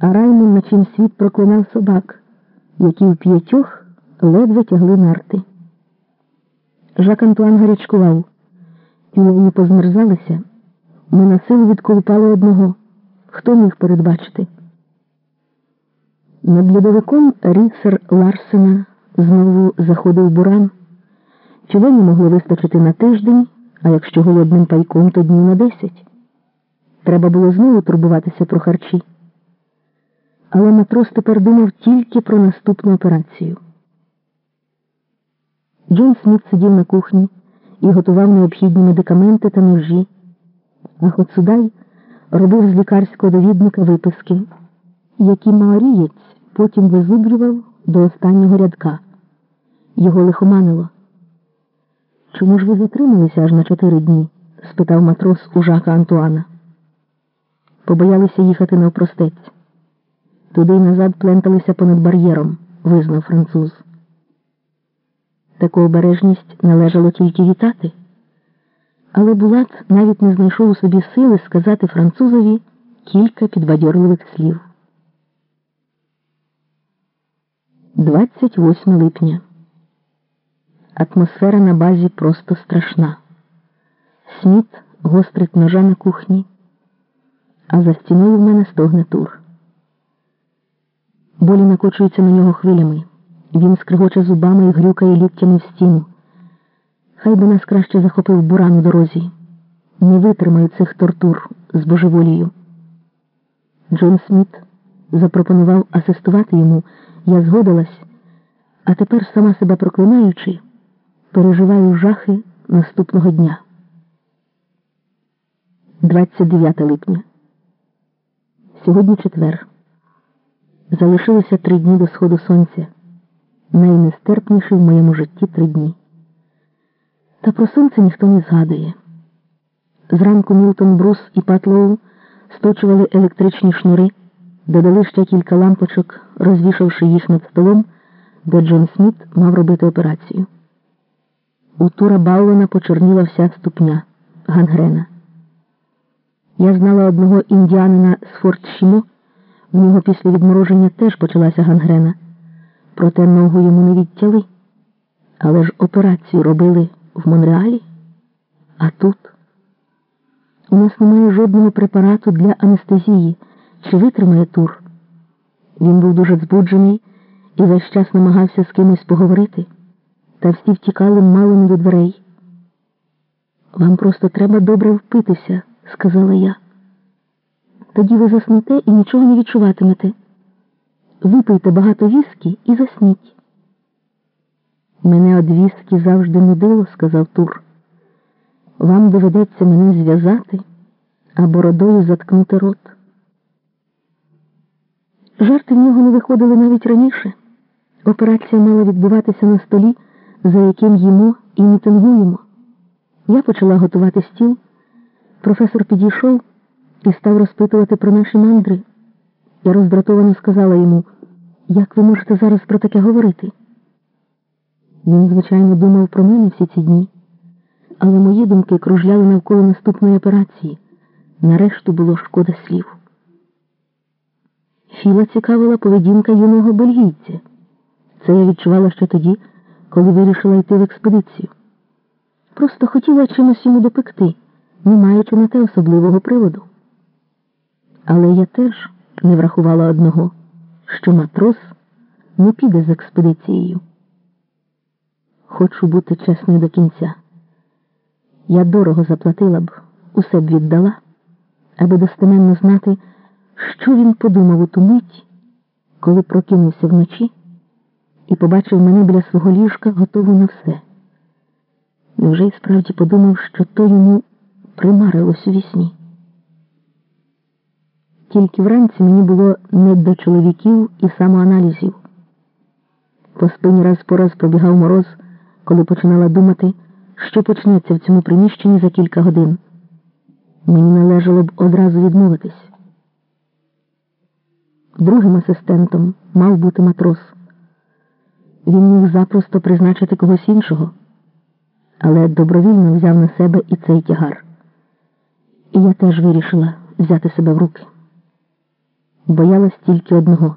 а Раймон на чім світ проклинав собак, які в п'ятьох ледве тягли нарти. Жак Антуан гарячкував, і вони позмерзалися. Ми на силу відколупали одного. Хто міг передбачити? Над льодовиком ріцар Ларсена знову заходив буран. Човнові могли вистачити на тиждень, а якщо голодним пайком, то днів на десять. Треба було знову турбуватися про харчі. Але матрос тепер думав тільки про наступну операцію. Джон Сміт сидів на кухні і готував необхідні медикаменти та ножі, а Хоцудай робив з лікарського довідника виписки, які маорієць потім визубрював до останнього рядка. Його лихоманило. Чому ж ви затрималися аж на чотири дні? спитав матрос у Жака Антуана. Побоялися їхати навпростець. Туди й назад пленталися понад бар'єром, визнав француз. Таку обережність належало тільки вітати. Але Булат навіть не знайшов у собі сили сказати французові кілька підбадьорливих слів. 28 липня. Атмосфера на базі просто страшна. Сміт гострить ножа на кухні, а за стіною в мене стогне тур. Болі накочуються на нього хвилями. Він скригоче зубами і грюкає ліктями в стіну. Хай би нас краще захопив буран у дорозі. Не витримаю цих тортур з божеволію. Джон Сміт запропонував асистувати йому. Я згодилась, а тепер, сама себе проклинаючи, переживаю жахи наступного дня. 29 липня. Сьогодні четвер. Залишилося три дні до сходу сонця. Найнестерпніші в моєму житті три дні. Та про сонце ніхто не згадує. Зранку Мілтон Брус і Патлоу сточували електричні шнури, додали ще кілька лампочок, розвішавши їх над столом, де Джон Сміт мав робити операцію. У Тура Баулена почорніла вся ступня гангрена. Я знала одного індіанина з Форт Шімо, в нього після відмороження теж почалася гангрена. Проте ногу йому не відтяли. Але ж операцію робили в Монреалі, а тут у нас немає жодного препарату для анестезії, чи витримає тур. Він був дуже збуджений і весь час намагався з кимось поговорити, та всі втікали мало не до дверей. Вам просто треба добре впитися, сказала я. Тоді ви заснете і нічого не відчуватимете. Випийте багато віскі і засніть. Мене од віскі завжди нудило, сказав Тур. Вам доведеться мене зв'язати а бородою заткнути рот. Жарти в нього не виходили навіть раніше. Операція мала відбуватися на столі, за яким їмо і мітингуємо. Я почала готувати стіл. Професор підійшов і став розпитувати про наші мандри. Я роздратовано сказала йому, як ви можете зараз про таке говорити? Він, звичайно, думав про мене всі ці дні, але мої думки кружляли навколо наступної операції. Нарешту було шкода слів. Філа цікавила поведінка юного бельгійця. Це я відчувала ще тоді, коли вирішила йти в експедицію. Просто хотіла чимось йому допекти, не маючи на те особливого приводу. Але я теж не врахувала одного, що матрос не піде з експедицією. Хочу бути чесною до кінця. Я дорого заплатила б, усе б віддала, аби достеменно знати, що він подумав у ту мить, коли прокинувся вночі і побачив мене біля свого ліжка готову на все. Невже й справді подумав, що то йому примарилось у вісні? Тільки вранці мені було не до чоловіків і самоаналізів. По спині раз по раз пробігав мороз, коли починала думати, що почнеться в цьому приміщенні за кілька годин. Мені належало б одразу відмовитись. Другим асистентом мав бути матрос. Він міг запросто призначити когось іншого, але добровільно взяв на себе і цей тягар. І я теж вирішила взяти себе в руки. Боялась тільки одного